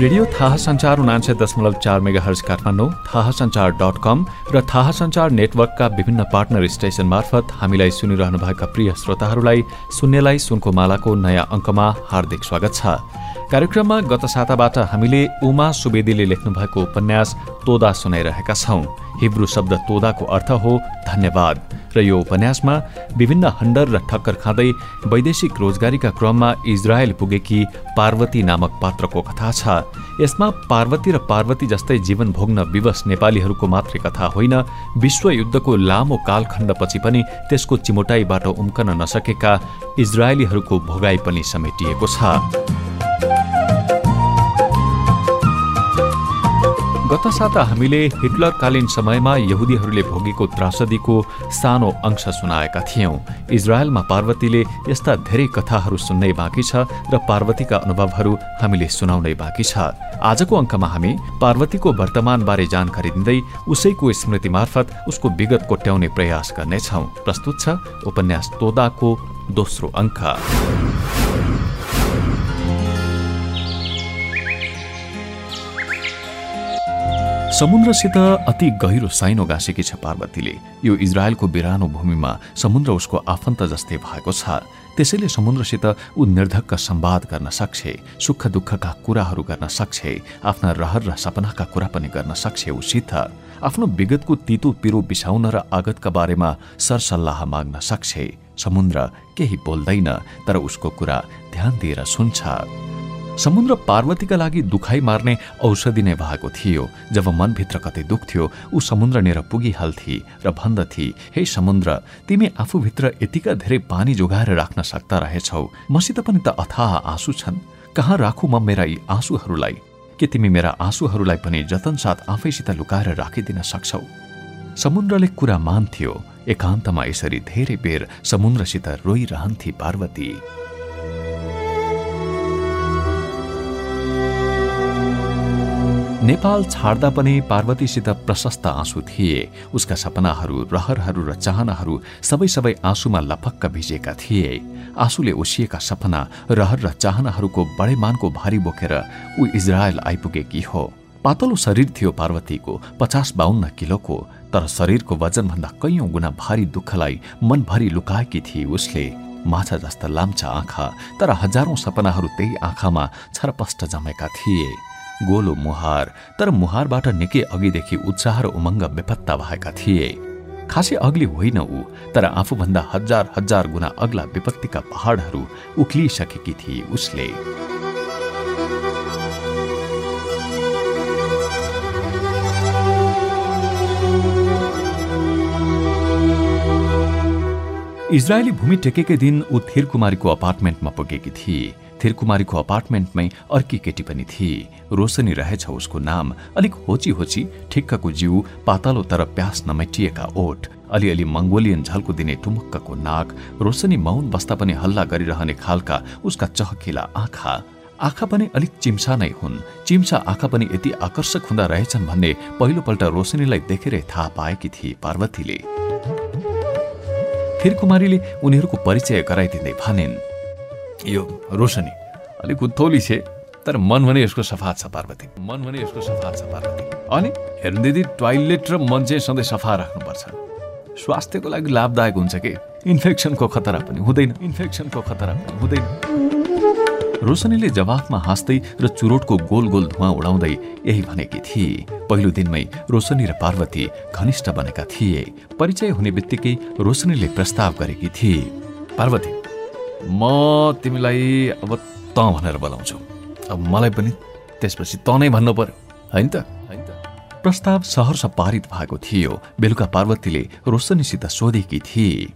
Radio थाहा सञ्चार उनान्सय दशमलव चार मेगा हर्ज काठमाडौँ थाहा सञ्चार डट कम र थाहा सञ्चार नेटवर्कका विभिन्न पार्टनर स्टेशन मार्फत हामीलाई सुनिरहनुभएका प्रिय श्रोताहरूलाई सुन्नेलाई सुनको मालाको नयाँ अङ्कमा हार्दिक स्वागत छ। कार्यक्रममा गत साताबाट हामीले उमा सुवेदीले लेख्नुभएको उपन्यास तोदा सुनाइरहेका छौं। हिब्रू शब्द तोदाको अर्थ हो धन्यवाद। र यो उपन्यासमा विभिन्न हण्डर र ठक्कर खाँदै वैदेशिक रोजगारीका क्रममा इजरायल पुगेकी पार्वती नामक पात्रको कथा छ। यसमा पार्वती र पार्वती जस्तै जीवन भोग्न विवश नेपालीहरूको मात्रै कथा होइन विश्वयुद्धको लामो कालखण्डपछि पनि त्यसको चिमोटाईबाट उम्कन नसकेका इजरायलीहरूको भोगाई पनि समेटिएको छ। गत साता हामीले हिटलरकालीन समयमा यहुदीहरूले भोगेको त्रासदीको सानो अंश सुनाएका थियौं। इजरायलमा पार्वतीले यस्ता धेरै कथाहरू सुन्नै बाँकी छ र पार्वतीका अनुभवहरू हामीले सुनाउनै बाँकी छ। आजको अङ्कमा हामी पार्वतीको वर्तमानबारे जानकारी दिँदै उसैको स्मृति मार्फत उसको विगत कोट्याउने प्रयास गर्नेछौ। प्रस्तुत छ उपन्यास तोदाको दोस्रो अङ्क। समुद्रसित अति गहिरो साइनो गाँसेकी छ पार्वतीले। यो इजरायलको बिरानो भूमिमा समुद्र उसको आफन्त जस्तै भएको छ। त्यसैले समुद्रसित ऊ निर्धक्क सम्वाद गर्न सक्छे सुख दुःखका कुराहरू गर्न सक्छे आफ्ना रहर र सपनाका कुरा पनि गर्न सक्छे उसित आफ्नो विगतको तितो पिरो बिसाउन र आगतका बारेमा सरसल्लाह माग्न सक्छे। समुद्र केही बोल्दैन तर उसको कुरा ध्यान दिएर सुन्छ। समुद्र पार्वतीका लागि दुखाइ मार्ने औषधि नै भएको थियो। जब मनभित्र कतै दुख्थ्यो ऊ समुद्रनेर पुगिहाल्थे र भन्दथे हे समुद्र तिमी आफूभित्र यतिका धेरै पानी जोगाएर राख्न सक्दा रहेछौ। मसित पनि त अथाह आँसु छन्। कहाँ राखु म मेरा यी आँसुहरूलाई? के तिमी मेरा आँसुहरूलाई पनि जतनसाथ आफैसित लुकाएर राखिदिन सक्छौ? समुद्रले कुरा मान्थ्यो। एकान्तमा यसरी धेरै बेर समुद्रसित रोइरहन्थे पार्वती। नेपाल छाड्दा पनि पार्वतीसित प्रशस्त आँसु थिए। उसका सपनाहरू रहरहरू र चाहनाहरू सबै सबै आँसुमा लपक्क भिजेका थिए। आँसुले ओसिएका सपना रहर र चाहनाहरूको बडेमानको भारी बोकेर ऊ इजरायल आइपुगेकी हो। पातलो शरीर थियो पार्वतीको पचास बाहन्न किलोको तर शरीरको वजनभन्दा कैयौं गुणा भारी दुःखलाई मनभरि लुकाएकी थिए उसले। माछा जस्ता लाम्चा आँखा तर हजारौं सपनाहरू त्यही आँखामा छरपष्ट जमेका थिए। गोलो मुहार तर मुहारबाट निकै अघिदेखि उत्साह र उमङ्ग बेपत्ता भएका थिए। खासै अग्ली होइन ऊ तर आफूभन्दा हजार हजार गुणा अग्ला विपत्तिका पहाडहरू उक्लिसकेकी थिए उसले। इजरायली भूमि टेकेकै दिन ऊ थिरकुमारीको अपार्टमेन्टमा पुगेकी थिए। थिरकुमारीको अपार्टमेन्टमै अर्की केटी पनि थिए रोशनी रहेछ उसको नाम। अलिक होची होची ठिक्कको जिउ पातलो तर प्यास नमेटिएका ओठ। अलिअलि मङ्गोलियन झल्को दिने टुमुक्कको नाक। रोशनी मौन बस्दा पनि हल्ला गरिरहने खालका उसका चहकिला आँखा। आँखा पनि अलिक चिम्सा नै हुन्। चिम्सा आँखा पनि यति आकर्षक हुँदा रहेछन् भन्ने पहिलोपल्ट रोशनीलाई देखेरै थाहा पाएकी थिए पार्वतीले। थिरकुमारीले उनीहरूको परिचय गराइदिँदै भनिन् यो रोशनी अलिक उत्थोली छे तर मन भने यसको सफा छ पार्वती। मन भने यसको सफा छ पार्वती। अनि हेर्नु दिदी टोयलेट र मन चाहिँ सधैँ सफा राख्नुपर्छ। स्वास्थ्यको लागि लाभदायक हुन्छ कि? इन्फेक्सनको खतरा पनि हुँदैन। इन्फेक्सनको खतरा पनि हुँदैन। रोशनीले जवाफमा हाँस्दै र चुरोटको गोल गोल धुवा उडाउँदै यही भनेकी थिए। पहिलो दिनमै रोशनी र पार्वती घनिष्ठ बनेका थिए। परिचय हुने बित्तिकै रोशनीले प्रस्ताव गरेकी थिए। पार्वती म तिमीलाई अब त भनेर बोलाउँछु। अब मलाई पनि त्यसपछि त नै भन्नु पर्यो। होइन त होइन त? प्रस्ताव सहर्ष पारित भएको थियो। बेलुका पार्वतीले रोशनीसित सोधेकी थिए।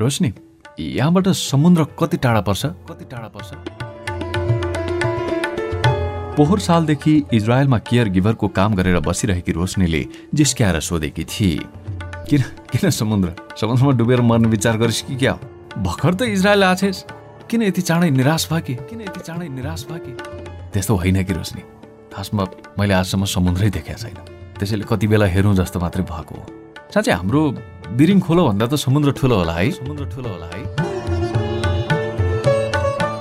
रोशनी यहाँबाट समुद्र कति टाढा पर्छ? कति टाढा पर्छ? पोहोर सालदेखि इजरायलमा केयर गिभरको काम गरेर बसिरहेकी रोशनीले जिस्क्याएर सोधेकी थिए। किन किन समुद्र? समुद्रमा डुबेर मर्ने विचार गरिस् कि क्या? भर्खर त इजरायल आछेस्। किन यति चाँडै निराश भयो कि किन यति चाँडै निराश भयो कि त्यस्तो होइन कि रोशनी। खासमा मैले आजसम्म समुद्रै देखाएको छैन। त्यसैले कति बेला हेरौँ जस्तो मात्रै भएको हो। साँच्चै हाम्रो बिरिङ खोलो भन्दा त समुद्र ठुलो होला है। समुद्र ठुलो होला है।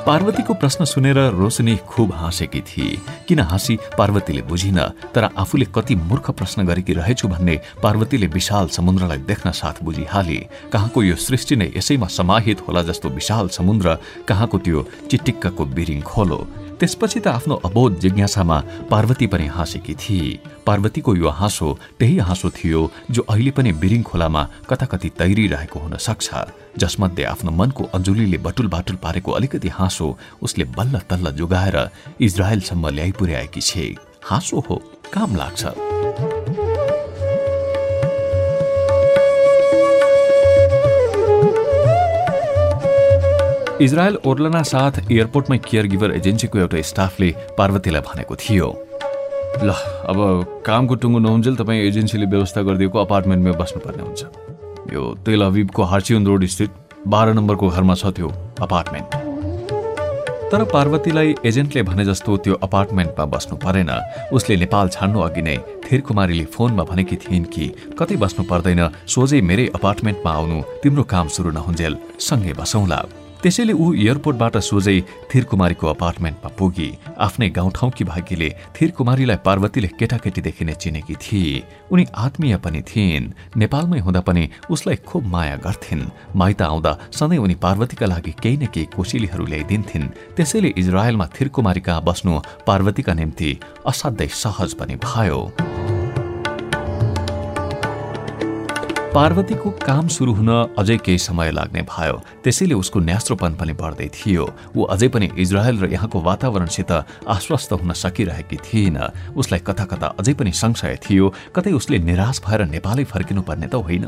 पार्वतीको प्रश्न सुनेर रोशनी खुब हाँसेकी थिए किन हाँसी पार्वतीले बुझिन? तर आफूले कति मूर्ख प्रश्न गरेकी रहेछु भन्ने पार्वतीले विशाल समुद्रलाई देख्न साथ बुझिहाले। कहाँको यो सृष्टि नै यसैमा समाहित होला जस्तो विशाल समुद्र? कहाँको त्यो चिटिक्कको बिरिङ खोलो? त्यसपछि त आफ्नो अबोध जिज्ञासामा पार्वती पनि हाँसेकी थिए। पार्वतीको यो हाँसो त्यही हाँसो थियो जो अहिले पनि बिरिङ खोलामा कता कति तैरिरहेको हुन सक्छ जसमध्ये आफ्नो मनको अञ्जुलीले बटुल बाटुल पारेको अलिकति हाँसो उसले बल्ल तल्ल जोगाएर इजरायलसम्म ल्याइ पुर्याएकी छे। हाँसो हो काम लाग्छ। इजरायल ओर्लना साथ एयरपोर्टमै केयर गिभर एजेन्सीको एउटा स्टाफले पार्वतीलाई भनेको थियो। ल अब कामको टुङ्गो नहुन्जेल तपाईँ एजेन्सीले व्यवस्था गरिदिएको अपार्टमेन्टमै बस्नुपर्ने हुन्छ। यो तेल अभिबको हार्चियन रोड स्थित बाह्र नम्बरको घरमा छ त्यो अपार्टमेन्ट। तर पार्वतीलाई एजेन्टले भने जस्तो त्यो अपार्टमेन्टमा बस्नु परेन। उसले नेपाल छाड्नु अघि नै थिरकुमारीले फोनमा भनेकी थिइन् कि कतै बस्नु पर्दैन सोझै मेरै अपार्टमेन्टमा आउनु तिम्रो काम सुरु नहुन्जेल सँगै बसौँला। त्यसैले ऊ एयरपोर्टबाट सोझै थिरकुमारीको अपार्टमेन्टमा पुगी। आफ्नै गाउँठाउँकी भाग्यले थिरकुमारीलाई पार्वतीले केटाकेटीदेखि नै चिनेकी थिए। उनी आत्मीय पनि थिइन्। नेपालमै हुँदा पनि उसलाई खुब माया गर्थिन्। माइत आउँदा सधैँ उनी पार्वतीका लागि केही न केही कोसिलीहरू ल्याइदिन्थिन्। त्यसैले इजरायलमा थिरकुमारी कहाँ बस्नु पार्वतीका निम्ति असाध्यै सहज पनि भयो। पार्वतीको काम सुरु हुन अझै केही समय लाग्ने भयो। त्यसैले उसको न्यास्रोपन पनि बढ्दै थियो। ऊ अझै पनि इजरायल र यहाँको वातावरणसित आश्वस्त हुन सकिरहेकी थिएन उसलाई कथा कथा अझै पनि संशय थियो कतै उसले निराश भएर नेपालै फर्किनु पर्ने त होइन।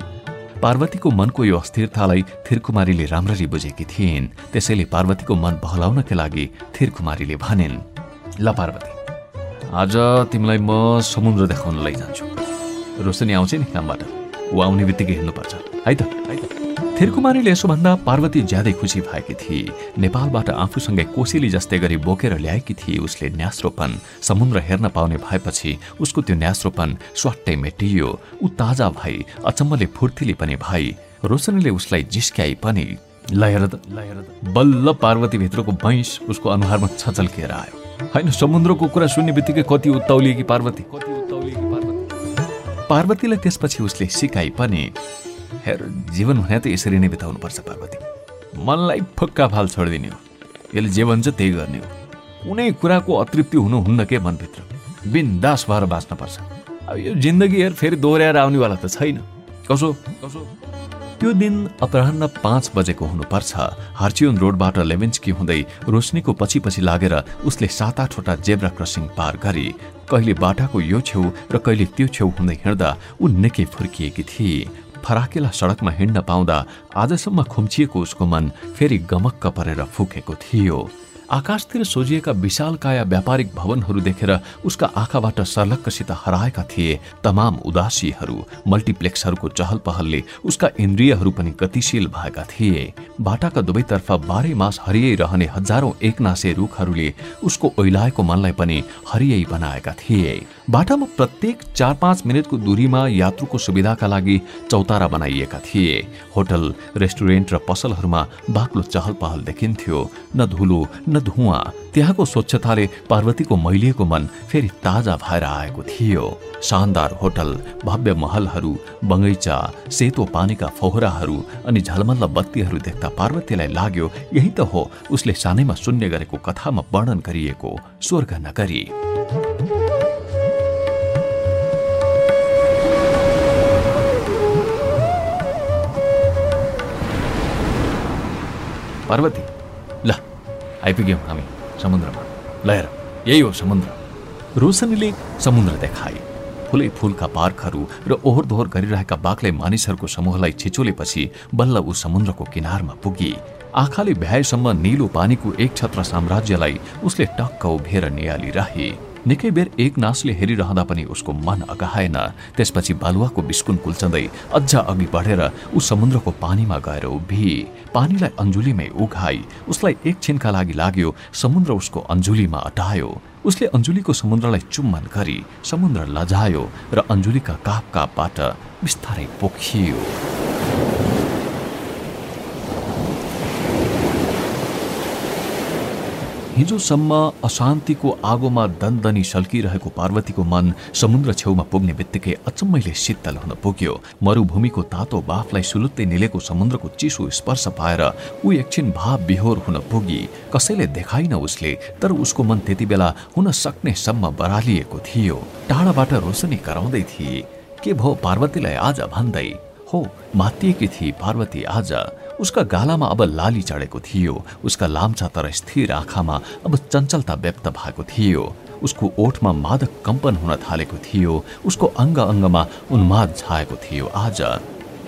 पार्वतीको मनको यो अस्थिरतालाई थिरकुमारीले राम्ररी बुझेकी थिइन्। त्यसैले पार्वतीको मन बहलाउनका लागि थिरकुमारीले भनिन् ल पार्वती आज तिमीलाई म समुद्र देखाउन लैजान्छु। रोशनी आउँछ नि कामबाट? ऊ आउने बित्तिकै हेर्नुपर्छ है त? त थिरकुमारीले यसो भन्दा पार्वती ज्यादै खुसी भएकी थिए। नेपालबाट आफूसँगै कोसेली जस्तै गरी बोकेर ल्याएकी थिए उसले न्यास्रोपन। समुद्र हेर्न पाउने भएपछि उसको त्यो न्यास्रोपन स्वाट्टै मेटियो। ऊ ताजा भई अचम्मले फुर्तिली पनि भई रोशनीले उसलाई जिस्क्याई पनि लयर बल्ल पार्वतीभित्रको भैँस उसको अनुहारमा छचल्किएर आयो। होइन समुद्रको कुरा सुन्ने बित्तिकै कति उत्ताउलिएकी पार्वती। पार्वतीलाई त्यसपछि उसले सिकाइ पनि हेर जीवन भने त यसरी नै बिताउनुपर्छ पार्वती। मनलाई फुक्का फाल छोडिदिने हो। यसले जे भन्छ त्यही गर्ने हो। कुनै कुराको अतृप्ति हुनुहुन्न के मनभित्र? बिन्दास भएर बाँच्नुपर्छ। अब यो जिन्दगी हेर फेरि दोहोऱ्याएर आउनेवाला त छैन। कसो कसो? त्यो दिन अपराह्न पाँच बजेको हुनुपर्छ। हार्चियोन रोडबाट लेभेन्सकी हुँदै रोशनीको पछि पछि लागेर उसले सात आठवटा जेब्रा क्रसिङ पार गरी कहिले बाटाको यो छेउ र कहिले त्यो छेउ हुँदै हिँड्दा ऊ निकै फुर्किएकी थिए। फराकेला सडकमा हिँड्न पाउँदा आजसम्म खुम्चिएको उसको मन फेरि गमक्क परेर फुकेको थियो। आकाशतिर सोझिएका विशालकाय व्यापारिक भवनहरू देखेर उसका आँखाबाट सर्लक्कसित हराएका थिए। तमाम उदासीहरू मल्टिप्लेक्सहरूको चहल पहलले उसका इन्द्रियहरू पनि गतिशील भएका थिए। बाटाका दुवैतर्फ बाह्रै मास हरियै रहने हजारौं एकनासे रुखहरूले उसको ओइलाएको मनलाई पनि हरियै बनाएका थिए। बाटामा प्रत्येक चार पाँच मिनटको दूरीमा यात्रुको सुविधाका लागि चौतारा बनाइएका थिए। होटल रेस्टुरेन्ट र पसलहरूमा बाक्लो चहल पहल देखिन्थ्यो। न धुलो न धुवा त्यहाँको स्वच्छताले पार्वतीको मैलिएको मन फेरि ताजा भएर आएको थियो। शानदार होटल भव्य महलहरू बगैँचा सेतो पानीका फोहराहरू अनि झलमल्ल बत्तीहरू देख्दा पार्वतीलाई लाग्यो यही त हो उसले सानैमा सुन्ने गरेको कथामा वर्णन गरिएको स्वर्ग नगरी। पार्वती आइपुग्यौँ हामी समुद्रमा लहेर यही हो समुद्र रोशनीले समुद्र देखाए फुलै फुलका पार्कहरू र ओहोर दोहोर गरिरहेका बाक्लै मानिसहरूको समूहलाई छिचोलेपछि बल्ल ऊ समुद्रको किनारमा पुगी आँखाले भ्याएसम्म निलो पानीको एक छत्र साम्राज्यलाई उसले टक्क उभिएर निहालिरहे निकै बेर एक नासले हेरिरहँदा पनि उसको मन अगाएन त्यसपछि बालुवाको बिस्कुन कुल्चँदै अझ अघि बढेर ऊ समुद्रको पानीमा गएर उभि पानीलाई अञ्जुलीमै उघाई। उसलाई एक छिनका लागि लाग्यो समुद्र उसको अञ्जुलीमा अटायो। उसले अञ्जुलीको समुद्रलाई चुम्बन गरी समुद्र लजायो र अञ्जुलीका काप कापबाट बिस्तारै पोखियो। हिजोसम्म अशान्तिको आगोमा दनदनी सल्किरहेको पार्वतीको मन समुद्र छेउमा पुग्ने बित्तिकै अचम्मैले शीतल हुन पुग्यो। मरूभूमिको तातो बाफलाई सुलुत्तै निलेको समुद्रको चिसो स्पर्श पाएर ऊ एकछिन भाव बिहोर हुन पुगी। कसैले देखाइन उसले तर उसको मन त्यति बेला हुन सक्ने सम्म बरालिएको थियो। टाढाबाट रोशनी कराउँदै थिए। के भो पार्वतीलाई आज भन्दै? हो मातिएकी थिए पार्वती आज। उसका गालामा अब लाली चढेको थियो। उसका लाम्चा तर स्थिर आँखामा अब चञ्चलता व्यक्त भएको थियो। उसको ओठमा मादक कम्पन हुन थालेको थियो। उसको अङ्ग अङ्गमा उन्माद छाएको थियो आज।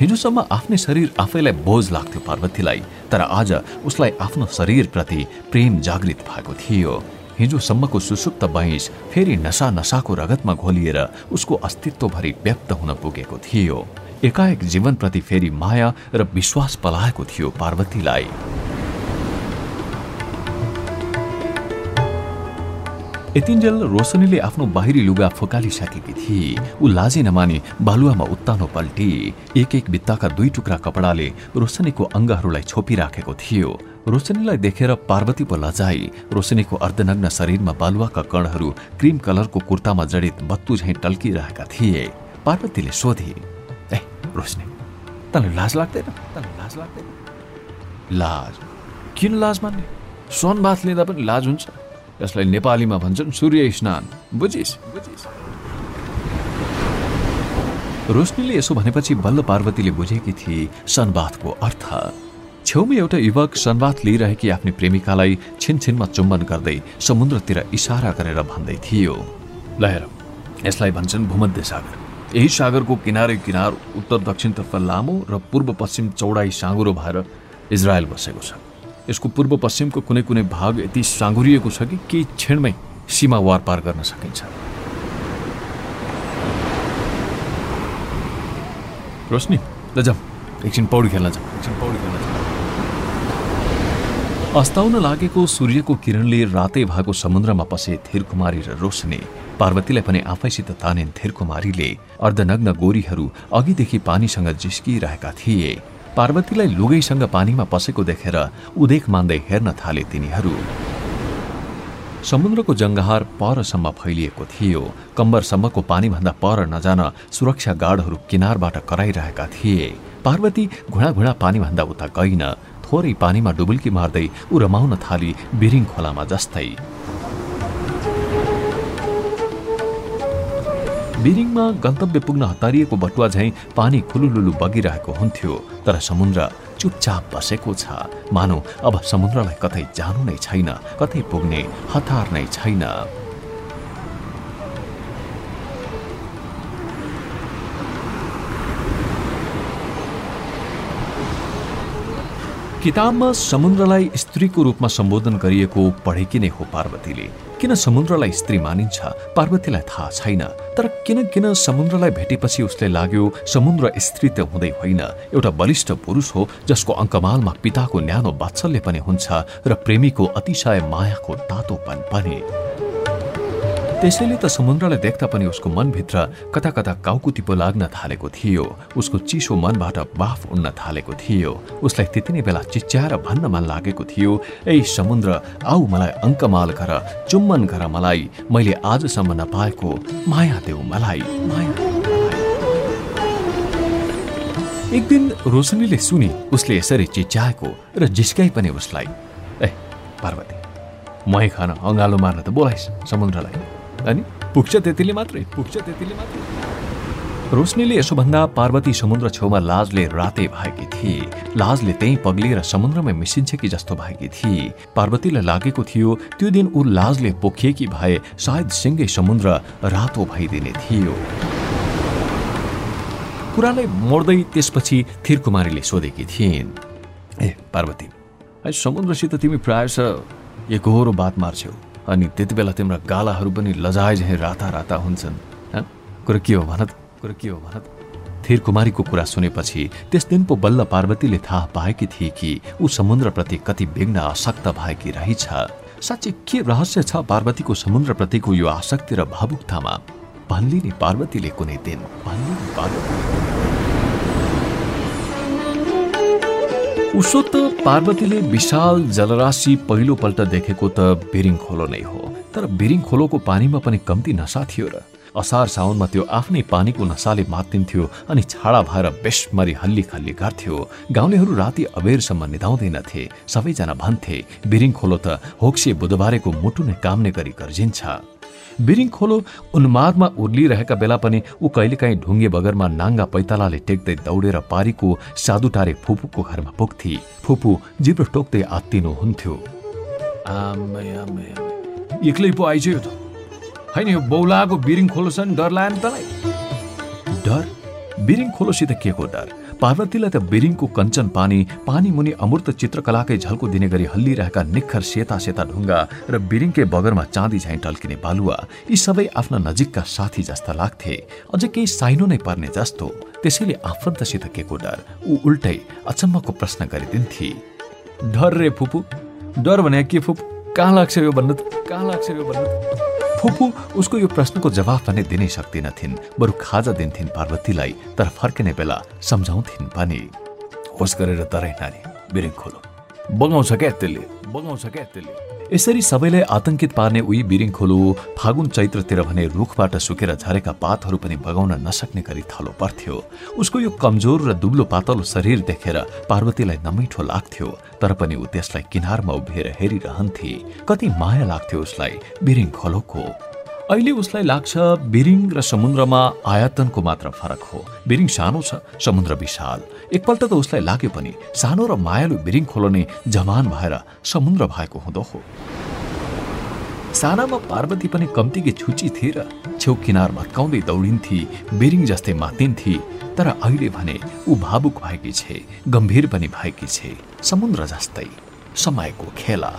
हिजोसम्म आफ्नै शरीर आफैलाई बोझ लाग्थ्यो पार्वतीलाई तर आज उसलाई आफ्नो शरीरप्रति प्रेम जागृत भएको थियो। हिजोसम्मको सुसुप्त बैंस फेरि नसा नसाको रगतमा घोलिएर उसको अस्तित्वभरि व्यक्त हुन पुगेको थियो। एकाएक जीवनप्रति फेरि माया र विश्वास पलाएको थियो पार्वतीलाई। यतिन्जेल रोशनीले आफ्नो बाहिरी लुगा फुकालिसकेकी थिए। ऊ लाजे नमाने बालुवामा उत्तानो पल्टी एक एक बित्ताका दुई टुक्रा कपडाले रोशनीको अङ्गहरूलाई छोपिराखेको थियो। रोशनीलाई देखेर पार्वती पो लजाई रोशनीको अर्धनग्न शरीरमा बालुवाका कणहरू क्रिम कलरको कुर्तामा जडित बत्तु झैँ टल्किरहेका थिए। पार्वतीले सोधे रोशनी तँलाई लाज लाग्दैन? तँलाई लाज लाग्दैन? लाज? किन लाज मान्ने? सोनबाथ लिँदा पनि लाज हुन्छ। यसलाई नेपालीमा भन्छन् सूर्य स्नान। बुझिस? बुझिस। रोशनीले यसो भनेपछि बल्ल पार्वतीले बुझेकी थिए सनबाथको अर्थ। छेउमा एउटा युवक सनबाथ लिइरहेकी आफ्नी प्रेमिकालाई छिनछिनमा चुम्बन गर्दै समुद्रतिर इसारा गरेर भन्दै थियो। लहेर यसलाई भन्छन् भूमध्य सागर यही सागरको किनारै किनार उत्तर दक्षिणतर्फ लामो र पूर्व पश्चिम चौडाइ साँगुरो भएर इजरायल बसेको छ। यसको पूर्व पश्चिमको कुनै कुनै भाग यति साँगुरिएको छ कि केही क्षणमै सीमा वारपार गर्न सकिन्छ। रोशनी ल एकछिन पौडी खेल्न जाउँ एकछिन पौडी खेल्न अस्ताउन लागेको सूर्यको किरणले रातै भएको समुद्रमा पसे थिरकुमारी र रोशनी पार्वतीलाई पनि आफैसित तानिन् थिरकुमारीले अर्धनग्न गोरीहरू अघिदेखि पानीसँग जिस्किरहेका थिए। पार्वतीलाई लुगैसँग पानीमा पसेको देखेर उदेक मान्दै हेर्न थाले तिनीहरू। समुद्रको जङ्गहार परसम्म फैलिएको थियो। कम्बरसम्मको पानीभन्दा पर नजान सुरक्षा गार्डहरू किनारबाट कराइरहेका थिए। पार्वती घुँडा घुँडा पानीभन्दा उता गइन थोरै पानीमा डुबुल्की मार्दै ऊ रमाउन थाली बिरिङ खोलामा जस्तै। बिरिङमा गन्तव्य पुग्न हतारिएको बटुवा झैँ पानी खुलुलुलु बगिरहेको हुन्थ्यो तर समुद्र चुपचाप बसेको छ। मानौ अब समुद्रलाई कतै जानु नै छैन कतै पुग्ने हतार नै छैन। किताबमा समुद्रलाई स्त्रीको रूपमा सम्बोधन गरिएको पढेकी नै हो पार्वतीले। किन समुद्रलाई स्त्री मानिन्छ? पार्वतीलाई थाहा छैन। तर किन किन समुद्रलाई भेटेपछि उसले लाग्यो समुद्र स्त्री त हुँदै होइन। एउटा बलिष्ठ पुरुष हो जसको अङ्कमालमा पिताको न्यानो वात्सल्य पनि हुन्छ र प्रेमीको अतिशय मायाको तातोपन पनि। त्यसैले त समुद्रलाई देख्दा पनि उसको मनभित्र कता कता काउकुती पो लाग्न थालेको थियो। उसको चिसो मनबाट बाफ उड्न थालेको थियो। उसलाई त्यति नै बेला चिच्याएर भन्न मन लागेको थियो ए समुद्र आऊ मलाई अङ्कमाल गर चुम्बन गर मलाई मैले आजसम्म नपाएको माया देऊ मलाई माया एक दिन रोशनीले सुनि उसले यसरी चिच्याएको र जिस्काइ पनि उसलाई ए पार्वती मै खान अँगालो मार्न त बोलाइस् समुद्रलाई। अनि पुग्छ त्यतिले मात्रै पुग्छ त्यतिले मात्रै रोशनीले यसो भन्दा पार्वती समुद्र छेउमा लाजले राते भएकी थिए लाजले त्यही पग्लिएर समुद्रमै मिसिन्छ कि जस्तो भएकी थिए पार्वतीलाई लागेको थियो त्यो दिन ऊ लाजले पोखिएकी भए सायद सिङ्गै समुद्र रातो भइदिने थियो. कुरालाई मोड्दै त्यसपछि थिरकुमारीले सोधेकी थिइन् ए पार्वती समुद्रसित तिमी प्रायः एकहोरो बात मार्छौ अनि त्यति बेला तिम्रा गालाहरू पनि लजाए झैँ राता राता हुन्छन् कुरो के हो भन कुरो के हो भन थिर कुमारीको कुरा सुनेपछि त्यस दिन पो बल्ल पार्वतीले थाहा पाएकी थिए कि ऊ समुद्रप्रति कति विघ्न आसक्त भएकी रहेछ। साँच्चै के रहस्य छ पार्वतीको समुद्रप्रतिको यो आसक्ति र भावुकतामा? भन्लिने पार्वतीले कुनै दिन भन्लिने पार्वती उसो त पार्वतीले विशाल जलराशि पहिलोपल्ट देखेको त बिरिङ खोलो नै हो। तर बिरिङ खोलोको पानीमा पनि कम्ती नसा थियो र असार साउनमा त्यो आफ्नै पानीको नसाले मात्तिन्थ्यो अनि छाडा भएर बेसमरी हल्ली खल्ली गर्थ्यो। गाउँलेहरू राति अबेरसम्म निधाउँदैनथे सबैजना भन्थे बिरिङ खोलो त होक्से बुधबारेको मुटु नै काम्ने गरी गर्जिन्छ। बिरिङ खोलो उन्मादमा उर्लिरहेका बेला पनि ऊ कहिलेकाहीँ ढुङ्गे बगरमा नाङ्गा पैतालाले टेक्दै दौडेर पारीको साधुटारे फुपूको घरमा पुग्थे। फुपू जिब्रो टोक्दै आत्तिनुहुन्थ्यो एक्लै पो आइज त। होइन यो बौलाको बिरिङ खोलोसँग डर लाग्यो नि तँलाई? डर? बिरिङ खोलोसित के को डर? पार्वतीलाई त बिरिङको कञ्चन पानी पानी मुनि अमूर्त चित्रकलाकै झल्को दिने गरी हल्लिरहेका निखर सेता सेता ढुङ्गा र बिरिङकै बगरमा चाँदी झैँ टल्किने बालुवा यी सबै आफ्ना नजिकका साथी जस्ता लाग्थे। अझ केही साइनो नै पर्ने जस्तो। त्यसैले आफन्तसित के को डर ऊ उल्टै अचम्मको प्रश्न गरिदिन्थे। डर रे फुपू डर भने के फुपू? कहाँ लाग्छ यो भन्नु कहाँ लाग्छ यो भन्नु फुपू उसको यो प्रश्नको जवाफ भने दिनै सक्दिनथिन् बरु खाजा दिन्थिन् पार्वतीलाई तर फर्किने बेला सम्झाउँथिन् पनि। होस गरेर तरै नानी बिरिङ खोलो। बगाउँछ क्या त्यसले? बगाउँछ क्या त्यसले? यसरी सबैलाई आतंकित पार्ने उही बिरिङ खोलो फागुन चैत्रतिर भने रुखबाट सुकेर झरेका पातहरू पनि बगाउन नसक्ने गरी थलो पर्थ्यो। उसको यो कमजोर र दुब्लो पातलो शरीर देखेर पार्वतीलाई नमिठो लाग्थ्यो तर पनि ऊ त्यसलाई किनारमा उभिएर हेरिरहन्थे। कति माया लाग्थ्यो उसलाई बिरिङ खोलोको अहिले उसलाई लाग्छ बिरिङ र समुद्रमा आयतनको मात्र फरक हो। बिरिङ सानो छ समुद्र विशाल। एकपल्ट त उसलाई लाग्यो पनि सानो र मायालु बिरिङ खोलो जवान भएर समुद्र भएको हुँदो हो। सानामा पार्वती पनि कम्तीकी छुची थिए र छेउ किनार भत्काउँदै दौडिन्थे बिरिङ जस्तै मातिन्थे तर अहिले भने ऊ भावुक भएकी छे गम्भीर पनि भएकी छे समुद्र जस्तै समयको खेला।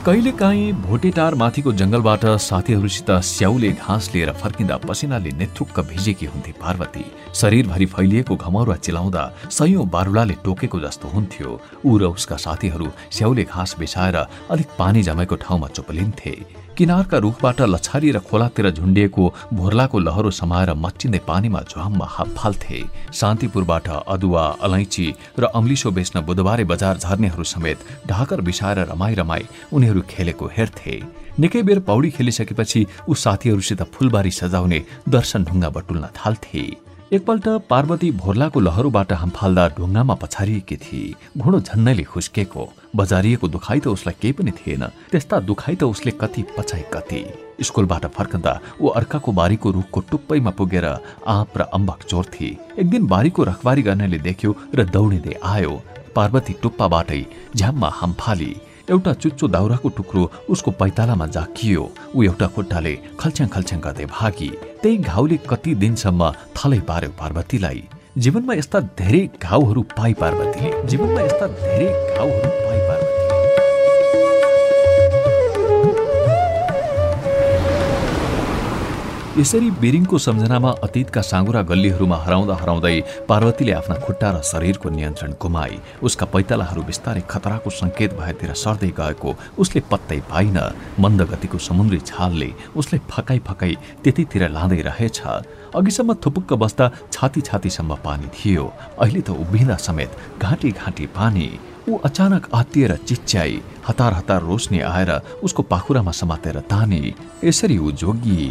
कहिलेकाहीँ भोटेटार माथिको जङ्गलबाट साथीहरूसित स्याउले घाँस लिएर फर्किँदा पसिनाले नेथुक्क भिजेकी हुन्थे पार्वती। शरीरभरि फैलिएको घमौरा चिलाउँदा सयौं बारुलाले टोकेको जस्तो हुन्थ्यो। ऊ र उसका साथीहरू स्याउले घाँस बिसाएर अलिक पानी जमेको ठाउँमा चुपलिन्थे। किनारका रुखबाट र खोलातिर झुन्डिएको भोर्लाको लहरो समाएर मच्चिँदै पानीमा झ्वाममा हात फाल्थे। शान्तिपुरबाट अदुवा अलैँची र अम्लिसो बेच्न बुधबारे बजार झर्नेहरू समेत ढाकर बिसाएर रमाई रमाई उनीहरू खेलेको हेर्थे। निकै बेर पौडी खेलिसकेपछि ऊ साथीहरूसित फुलबारी सजाउने दर्शन ढुङ्गा बटुल्न थाल्थे। एकपल्ट पार्वती भोर्लाको लहरोबाट हम्फाल्दा ढुङ्गामा पछारिएकी थिए घोडो झन्नैले खुस्केको बजारिएको दुखाइ त उसलाई केही पनि थिएन। त्यस्ता दुखाइ त उसले कति पछाइ कति। स्कुलबाट फर्कँदा ऊ अर्काको बारीको रुखको टुप्पैमा पुगेर आँप र अम्बक चोर्थे एक दिन बारीको रखबारी गर्नेले देख्यो र दौडिँदै आयो। पार्वती टुप्पाबाटै झ्याममा हम्फाली। एउटा चुच्चो दाउराको टुक्रो उसको पैतालामा जाकियो ऊ एउटा खुट्टाले खल्छ्याङ खल्छ्याङ गर्दै भागी। त्यही घाउले कति दिनसम्म थलै पार्यो पार्वतीलाई। जीवनमा यस्ता धेरै घाउहरू पाइ पार्वतीले। जीवनमा यस्ता धेरै घाउहरू यसरी बिरिङको सम्झनामा अतीतका साँगुरा गल्लीहरूमा हराउँदा हराउँदै पार्वतीले आफ्ना खुट्टा र शरीरको नियन्त्रण गुमाई उसका पैतालाहरू बिस्तारै खतराको संकेत भएतिर सर्दै गएको उसले पत्तै पाइन मन्द गतिको समुद्री छालले उसले फकाई फकाई त्यतितिर लाँदै रहेछ। अघिसम्म थुपुक्क बस्दा छाती छातीसम्म पानी थियो अहिले त उभिँदा समेत घाँटी घाँटी पानी। ऊ अचानक आत्तिएर चिच्याई हतार हतार रोशनी आएर उसको पाखुरामा समातेर ताने यसरी ऊ जोगी।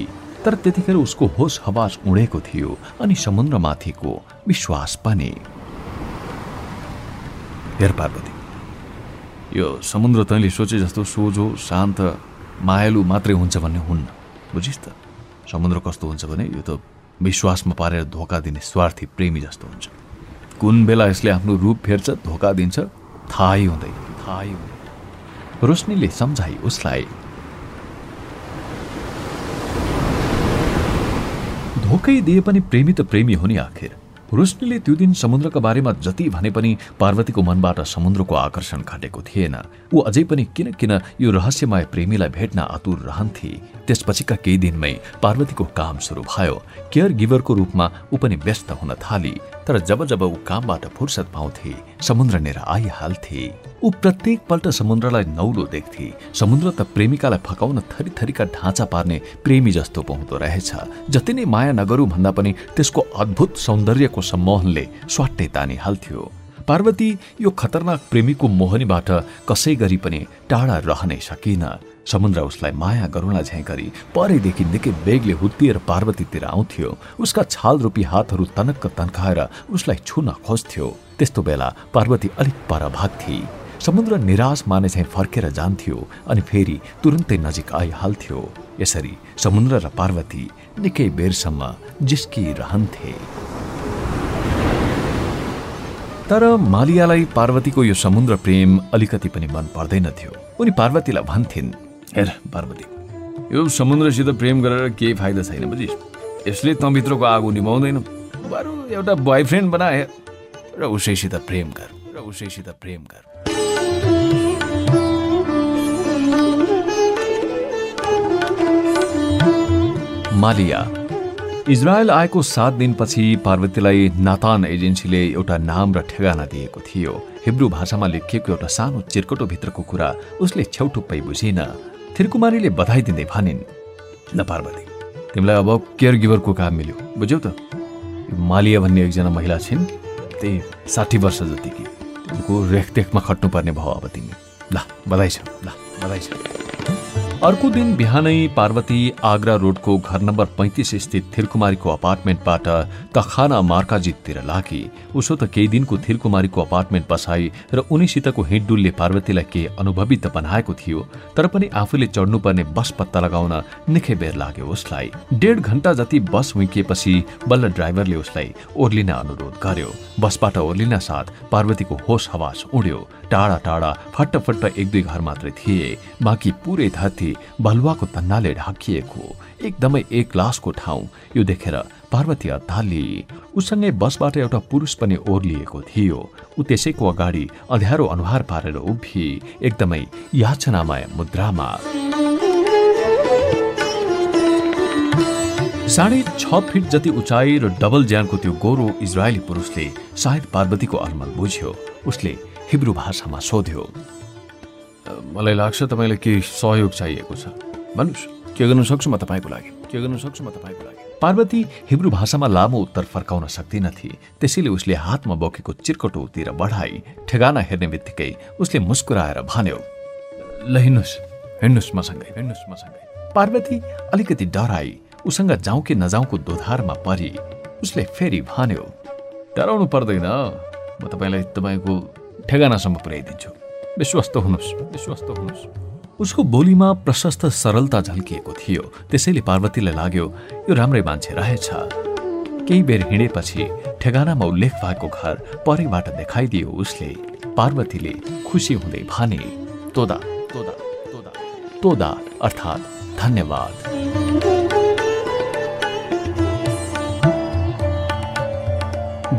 तर त्यतिखेर उसको होस हवास उडेको थियो अनि समुद्रमाथिको विश्वास पनि हेर यो समुद्र तैँले सोचे जस्तो सोझो शान्त मायालु मात्रै हुन्छ भन्ने हुन्न। बुझिस् त समुद्र कस्तो हुन्छ भने यो त विश्वासमा पारेर धोका दिने स्वार्थी प्रेमी जस्तो हुन्छ। कुन बेला यसले आफ्नो रूप फेर्छ धोका दिन्छ थाहै हुँदैन थाहै हुँदैन। रोशनीले सम्झाइ उसलाई धोकै दिए पनि प्रेमी त प्रेमी हो नि आखिर। रोशनीले त्यो दिन समुद्रका बारेमा जति भने पनि पार्वतीको मनबाट समुद्रको आकर्षण घटेको थिएन। ऊ अझै पनि किन किन यो रहस्यमय प्रेमीलाई भेट्न आतुर रहन्थे। त्यसपछिका केही दिनमै पार्वतीको काम सुरु भयो। केयर गिभरको रूपमा ऊ पनि व्यस्त हुन थाली। तर जब जब ऊ कामबाट फुर्सद पाउँथे समुद्रनेर आइहाल्थे। ऊ प्रत्येक पल्ट समुद्रलाई नौलो देख्थे। समुद्र त प्रेमिकालाई फकाउन थरी थरीका ढाँचा पार्ने प्रेमी जस्तो पाउँदो रहेछ। जति नै माया नगरौँ भन्दा पनि त्यसको अद्भुत सौन्दर्यको सम्मोहनले स्वाट्टै तानिहाल्थ्यो। पार्वती यो खतरनाक प्रेमीको मोहनीबाट कसै गरी पनि टाढा रहनै सकिन समुद्र उसलाई माया गरुणा झैँ गरी परेदेखि निकै बेगले हुत्तिएर पार्वतीतिर आउँथ्यो। उसका छाल रूपी हातहरू तनक्क तन्काएर उसलाई छुन खोज्थ्यो। त्यस्तो बेला पार्वती अलिक पर भाग्थे समुद्र निराश माने झैँ फर्केर जान्थ्यो अनि फेरि तुरन्तै नजिक आइहाल्थ्यो। यसरी समुद्र र पार्वती निकै बेरसम्म जिस्किरहन्थे। तर मालियालाई पार्वतीको यो समुद्र प्रेम अलिकति पनि मन पर्दैनथ्यो उनी पार्वतीलाई भन्थिन् हेर पार्वती यो समुद्रसित प्रेम गरेर केही फाइदा छैन बुझिस् यसले तँभित्रको आगो निभाउँदैन। बरु एउटा बोयफ्रेन्ड बनाए र उसैसित प्रेम गर र उसैसित प्रेम गर। मालिया इजरायल आएको सात दिनपछि पार्वतीलाई नातान एजेन्सीले एउटा नाम र ठेगाना दिएको थियो। हिब्रू भाषामा लेखिएको एउटा सानो चिर्कटोभित्रको कुरा उसले छेउटुप्पै बुझिन थिरकुमारीले बधाई दिँदै भनिन् ल पार्वती तिमीलाई अब केयर गिभरको काम मिल्यो बुझ्यौ त? मालिया भन्ने एकजना महिला छिन् त्यही साठी वर्ष जतिकी तिमीको रेखदेखमा खट्नुपर्ने भयो अब तिमी। ल बधाई छ ल बधाई छ। अर्को दिन बिहानै पार्वती आग्रा रोडको घर नम्बर पैँतिस स्थित थिरकुमारीको अपार्टमेन्टबाट तखाना मार्काजिततिर लागे। उसो त केही दिनको थिरकुमारीको अपार्टमेन्ट बसाई र उनीसितको हिँडडुलले पार्वतीलाई के अनुभवी त बनाएको थियो तर पनि आफूले चढ्नुपर्ने बस पत्ता लगाउन निकै बेर लाग्यो उसलाई। डेढ घण्टा जति बस उइकिएपछि बल्ल ड्राइभरले उसलाई ओर्लिन अनुरोध गर्यो। बसबाट ओर्लिन साथ पार्वतीको होस हवास उड्यो। टाढा टाढा फट्ट फट्ट एक दुई घर मात्रै थिए। बाँकी पुरै धरती बलुवाको तन्नाले ढाकिएको एकदमै एक लासको ठाउँ। यो देखेर पार्वती अत्ताली उसँगै बसबाट एउटा पुरुष पनि ओर्लिएको थियो। ऊ त्यसैको अगाडि अँध्यारो अनुहार पारेर उभि एकदमै याचनामय मुद्रामा। साढे छ फिट जति उचाइ र डबल ज्यानको त्यो गोरो इजरायली पुरुषले सायद पार्वतीको अलमल बुझ्यो। उसले हिब्रू भाषामा सोध्यो मलाई लाग्छ तपाईँलाई केही सहयोग चाहिएको छ। भन्नुहोस् के गर्नु सक्छु म तपाईँको लागि? के गर्नु सक्छु म तपाईँको लागि? पार्वती हिब्रू भाषामा लामो उत्तर फर्काउन सक्दिनथे। त्यसैले उसले हातमा बोकेको चिर्कटोतिर बढाई ठेगाना हेर्ने बित्तिकै उसले मुस्कुराएर भन्यो ल हिँड्नुहोस्। हिँड्नुहोस् मसँगै। हिँड्नुहोस् मसँगै। पार्वती अलिकति डराई उसँग जाउँ कि नजाउँको दोधारमा परी उसले फेरि भन्यो डराउनु पर्दैन। म तपाईँलाई तपाईँको ठेगानासम्म पुर्याइदिन्छु। विश्वस्त हुनुहोस् विश्वस्त हुनुहोस्। उसको बोलीमा प्रशस्त सरलता झल्किएको थियो। त्यसैले पार्वतीलाई लाग्यो यो राम्रै मान्छे रहेछ। केही बेर हिँडेपछि ठेगानामा उल्लेख भएको घर परैबाट देखाइदियो उसले। पार्वतीले खुसी हुँदै भने तोदा तोदा तोदा तोदा अर्थात् धन्यवाद।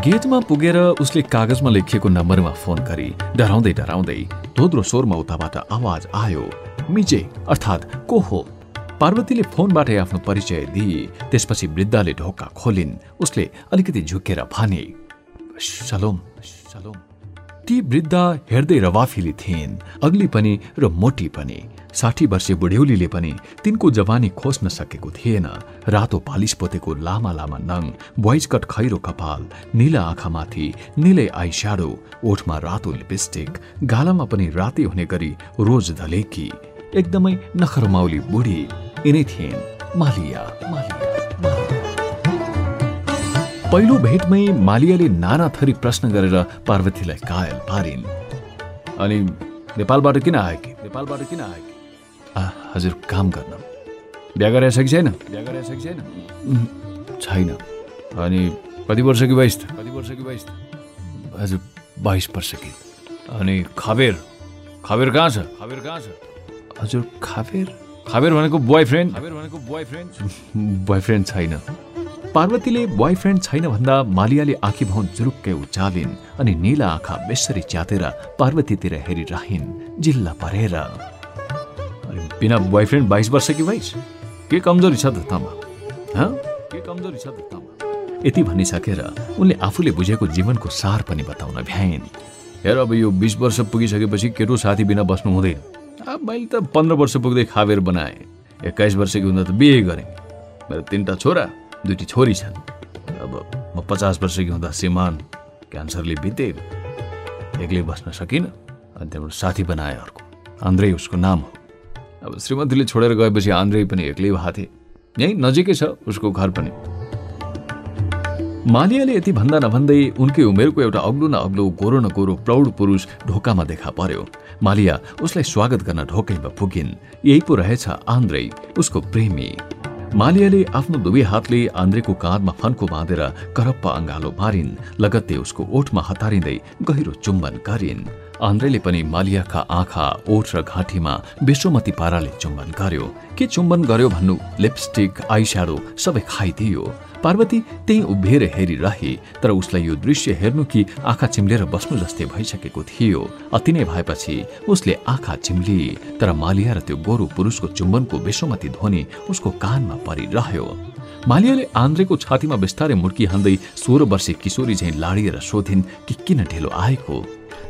गेटमा पुगेर उसले कागजमा लेखिएको नम्बरमा फोन गरी डराउँदै डराउँदै धोद्रो स्वरमा उताबाट आवाज आयो मिजे अर्थात् को हो? पार्वतीले फोनबाटै आफ्नो परिचय दिए त्यसपछि वृद्धाले ढोका खोलिन्। उसले अलिकति झुकेर भने सलोम सलोम। ती वृद्ध हेर्दै रवाफिली थिइन् अग्ली पनि र मोटी पनि। साठी वर्षीय बुढ्यौलीले पनि तिनको जवानी खोज्न सकेको थिएन। रातो पालिस पोतेको लामा लामा नङ कट खैरो कपाल निला आँखामाथि निलै आई स्याडो ओठमा रातो लिपस्टिक गालामा पनि राति हुने गरी रोज धलेकी एकदमै नखरमाउली बुढी यिनै मालिया मालिया पहिलो भेटमै मालियाले नाना थरी प्रश्न गरेर पार्वतीलाई कायल पारिन्। अनि नेपालबाट किन आएकी नेपालबाट किन आएकी हजुर काम गर्न। बिहा गरेर कि छैन? बिहा गरेर कि छैन। छैन। अनि कति वर्ष कि बाइस? कति वर्ष कि बाइस? हजुर बाइस वर्ष कि। अनि खबेर? खबेर कहाँ छ? खबेर कहाँ छ? हजुर खाबेर? खाबेर भनेको बोय फ्रेन्ड खाबेर भनेको बोय फ्रेन्ड बोय फ्रेन्ड छैन। पार्वतीले बोय फ्रेन्ड छैन भन्दा मालियाले आँखी भाउ जुरुक्कै उचालिन् अनि निला आँखा बेसरी च्यातेर पार्वतीतिर हेरिरहन् जिल्ला परेर। बिना बोयफ्रेन्ड बाइस वर्ष कि बाइस के कमजोरी छ त तमा? के कमजोरी छ त तमा? यति भनिसकेर उनले आफूले बुझेको जीवनको सार पनि बताउन भ्याइन् हेर अब यो बिस वर्ष पुगिसकेपछि केटो साथी बिना बस्नु हुँदैन। अब मैले त पन्ध्र वर्ष पुग्दै खाबेर बनाएँ। एक्काइस वर्षकी हुँदा त बिहे गरेँ। मेरो तिनवटा छोरा दुईटी छोरी छन्। अब म पचास वर्षकी हुँदा श्रीमान क्यान्सरले बिते एक्लै बस्न सकिनँ अनि त्यहाँबाट साथी बनाएँ अर्को। आन्द्रै उसको नाम हो। अब श्रीमतीले छोडेर गएपछि आन्द्रै पनि एक्लै भएको थिए यहीँ नजिकै छ उसको घर पनि। मालियाले यति भन्दा नभन्दै उनकै उमेरको एउटा अग्लो न अग्लो गोरो न गोरो प्रौढ पुरुष ढोकामा देखा पर्यो। मालिया उसलाई स्वागत गर्न ढोकैमा पुगिन्। यही पो रहेछ आन्द्रै उसको प्रेमी। मालियाले आफ्नो दुवै हातले आन्द्रेको काँधमा फन्को बाँधेर करप्प अङ्गालो मारिन् लगत्तै उसको ओठमा हतारिँदै गहिरो चुम्बन गरिन्। आन्द्रेले पनि मालियाका आँखा ओठ र घाँटीमा विश्वमती पाराले चुम्बन गर्यो। के चुम्बन गर्यो भन्नु लिपस्टिक आई सबै खाइदियो। पार्वती त्यही उभिएर हेरिरहे तर उसलाई यो दृश्य हेर्नु कि आँखा चिम्लेर बस्नु जस्तै भइसकेको थियो। अति नै भएपछि उसले आँखा चिम्ली तर मालिया र त्यो गोरु पुरुषको चुम्बनको विश्वमती ध्वनि उसको कानमा परिरह्यो। मालियाले आन्द्रेको छातीमा बिस्तारै मुड्की हान्दै सोह्र वर्षे किशोरी झैँ लाडिएर सोधिन् कि किन ढिलो आएको?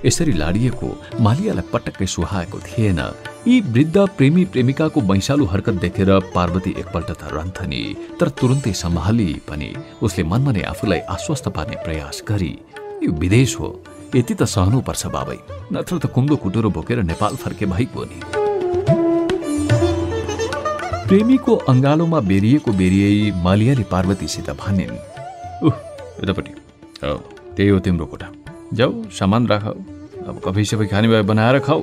यसरी लाडिएको मालियालाई पटक्कै सुहाएको थिएन। यी वृद्ध प्रेमी प्रेमिकाको वैशालु हरकत देखेर पार्वती एकपल्ट त रन्थनी तर तुरुन्तै सम्हाली पनि उसले मनमा नै आफूलाई आश्वस्त पार्ने प्रयास गरी यो विदेश हो यति त सहनुपर्छ बाबै नत्र त कुम्दो कुटुरो बोकेर नेपाल फर्के भइगयो नि प्रेमीको अङ्गालोमा बेरिएको बेरिए मालियाले पार्वतीसित भनिन् उह यतापट्टि। त्यही हो तिम्रो कोठा। जाऊ सामान राख अब कफी सबै खाने भए बनाएर खाऊ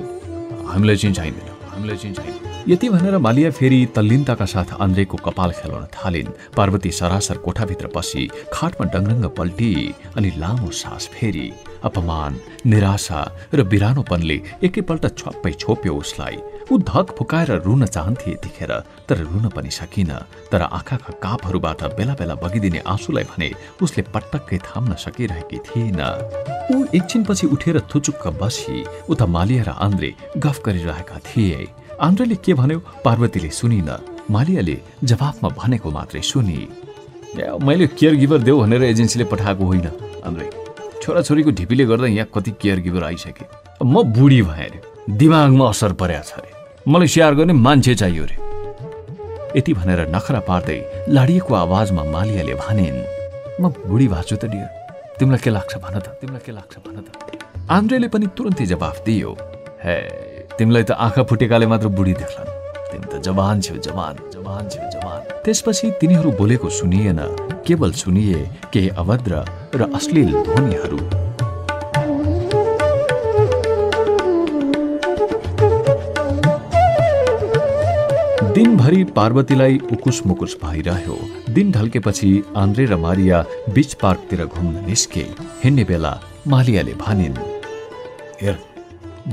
हामीलाई चाहिँ चाहिँदैन हामीलाई चाहिँ चाहिँदैन यति भनेर मालिया फेरि तल्लिनताका साथ आन्द्रेको कपाल खेलाउन थालिन्। पार्वती सरासर कोठाभित्र पसी खाटमा डङरङ्ग पल्टी अनि लामो सास फेरि। अपमान निराशा र बिरानोपनले एकैपल्ट छप्पै छोप्यो उसलाई। ऊ धक फुकाएर रुन चाहन्थे यतिखेर तर रुन पनि सकिन। तर आँखाका कापहरूबाट बेला बेला बगिदिने आँसुलाई भने उसले पटक्कै थाम्न सकिरहेकी थिएन। ऊ एकछिनपछि उठेर थुचुक्क बसी उता मालिया र आन्द्रे गफ गरिरहेका थिए। आन्द्रेले के भन्यो पार्वतीले सुनिन। मालियाले जवाफमा भनेको मात्रै सुनि। मैले केयर गिभर देऊ भनेर एजेन्सीले पठाएको होइन आन्द्रे। छोराछोरीको ढिपीले गर्दा यहाँ कति केयर गिभर आइसके। म बुढी भएँ अरे दिमागमा असर परेको छ अरे। मलाई स्याहार गर्ने मान्छे चाहियो रे। यति भनेर नखरा पार्दै लाडिएको आवाजमा मालियाले भनिन् म बुढी छु त डियर। तिमीलाई के लाग्छ भन त तिमीलाई के लाग्छ भन त? आन्द्रेले पनि तुरन्तै जवाफ दियो हे तिमीलाई त आँखा फुटेकाले मात्र बुढी देख्लान्। तिमी त जवान छेउ जवान जवान छेउ जवान। त्यसपछि तिनीहरू बोलेको सुनिएन केवल सुनिए केही अभद्र र अश्लील ध्वनिहरू दिनभरि पार्वतीलाई उकुस मुकुस भइरह्यो। दिन ढल्केपछि आन्द्रे र मारिया बीच पार्कतिर घुम्न निस्के। हिँड्ने बेला मालियाले भनिन् हेर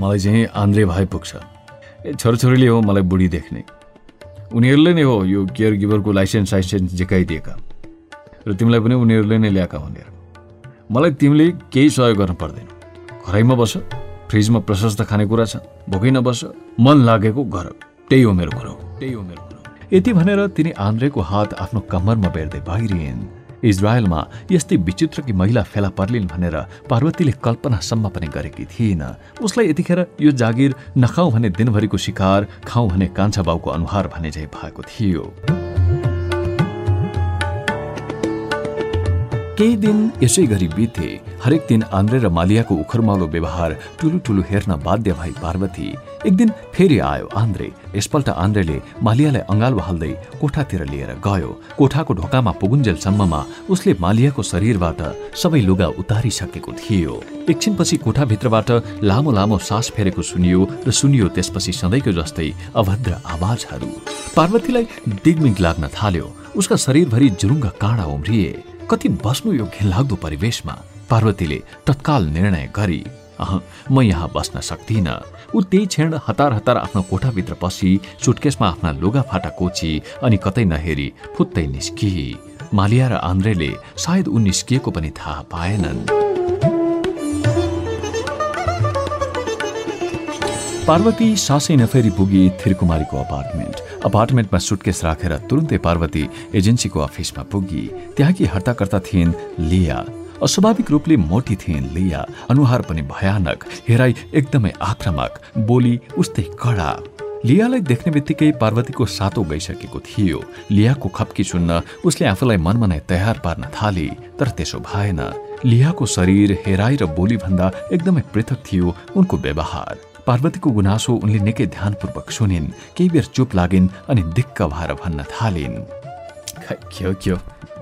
मलाई चाहिँ आन्द्रे भाइ पुग्छ। छोरछोरीले हो मलाई बुढी देख्ने। उनीहरूले नै हो यो केयर गिभरको लाइसेन्स साइसेन्स झिकाइदिएका र तिमीलाई पनि उनीहरूले नै ल्याएका हुने मलाई तिमीले केही सहयोग गर्न पर्दैन। घरैमा बस फ्रिजमा प्रशस्त खानेकुरा छ भोकै नबस मन लागेको घर त्यही हो मेरो कुरो। त्यही हो मेरो कुरो यति भनेर तिनी आन्द्रेको हात आफ्नो कम्मरमा बेर्दै बाहिरिन् इजरायलमा यस्तै विचित्र कि महिला फेला पर्लिन् भनेर पार्वतीले कल्पनासम्म पनि गरेकी थिएन। उसलाई यतिखेर यो जागिर नखाऊ भने दिनभरिको शिकार खाऊ भने कान्छा बाउको अनुहार भने झै भएको थियो। केही दिन यसै गरी बिते। हरेक दिन आन्द्रे र मालियाको उखरमालो व्यवहार ठुलो ठुलो हेर्न बाध्य भई पार्वती एक दिन फेरि आयो आन्द्रे। यसपल्ट आन्द्रेले मालियालाई अँगाल हाल्दै कोठातिर लिएर गयो। कोठाको ढोकामा पुगुन्जेलसम्ममा उसले मालियाको शरीरबाट सबै लुगा उतारिसकेको थियो। एकछिनपछि कोठाभित्रबाट लामो लामो सास फेरेको सुनियो र सुनियो त्यसपछि सधैँको जस्तै अभद्र आवाजहरू। पार्वतीलाई दिगमिग लाग्न थाल्यो। उसका शरीरभरि जुरुङ्ग काँडा उम्रिए। कति बस्नु यो घिनलाग्दो परिवेशमा। पार्वतीले तत्काल निर्णय गरी अह म यहाँ बस्न सक्दिनँ। ऊ त्यही क्षण हतार हतार आफ्नो कोठाभित्र पसी सुटकेसमा आफ्ना लुगाफाटा कोची अनि कतै नहेरी फुत्तै निस्कि। मालिया र आन्द्रेले सायद ऊ निस्किएको पनि थाहा पाएनन्। पार्वती सासै नफेरी पुगी थिरकुमारीको अपार्टमेन्ट। अपार्टमेन्टमा सुटकेस राखेर तुरुन्तै पार्वती एजेन्सीको अफिसमा पुगी। त्यहाँकी हर्ताकर्ता थिइन् लिया। अस्वाभाविक रूपले मोटी थिइन् लिया। अनुहार पनि भयानक। हेराई एकदमै आक्रामक। बोली उस्तै कडा। लियालाई देख्ने बित्तिकै पार्वतीको सातो गइसकेको थियो। लियाको खप्की सुन्न उसले आफूलाई मनमनाइ तयार पार्न थाले तर त्यसो भएन। लियाको शरीर हेराइ र बोली भन्दा एकदमै पृथक थियो उनको व्यवहार। पार्वतीको गुनासो उनले निकै ध्यानपूर्वक सुनिन् केही बेर चुप लागिन् अनि दिक्क भएर भन्न थालिन्। के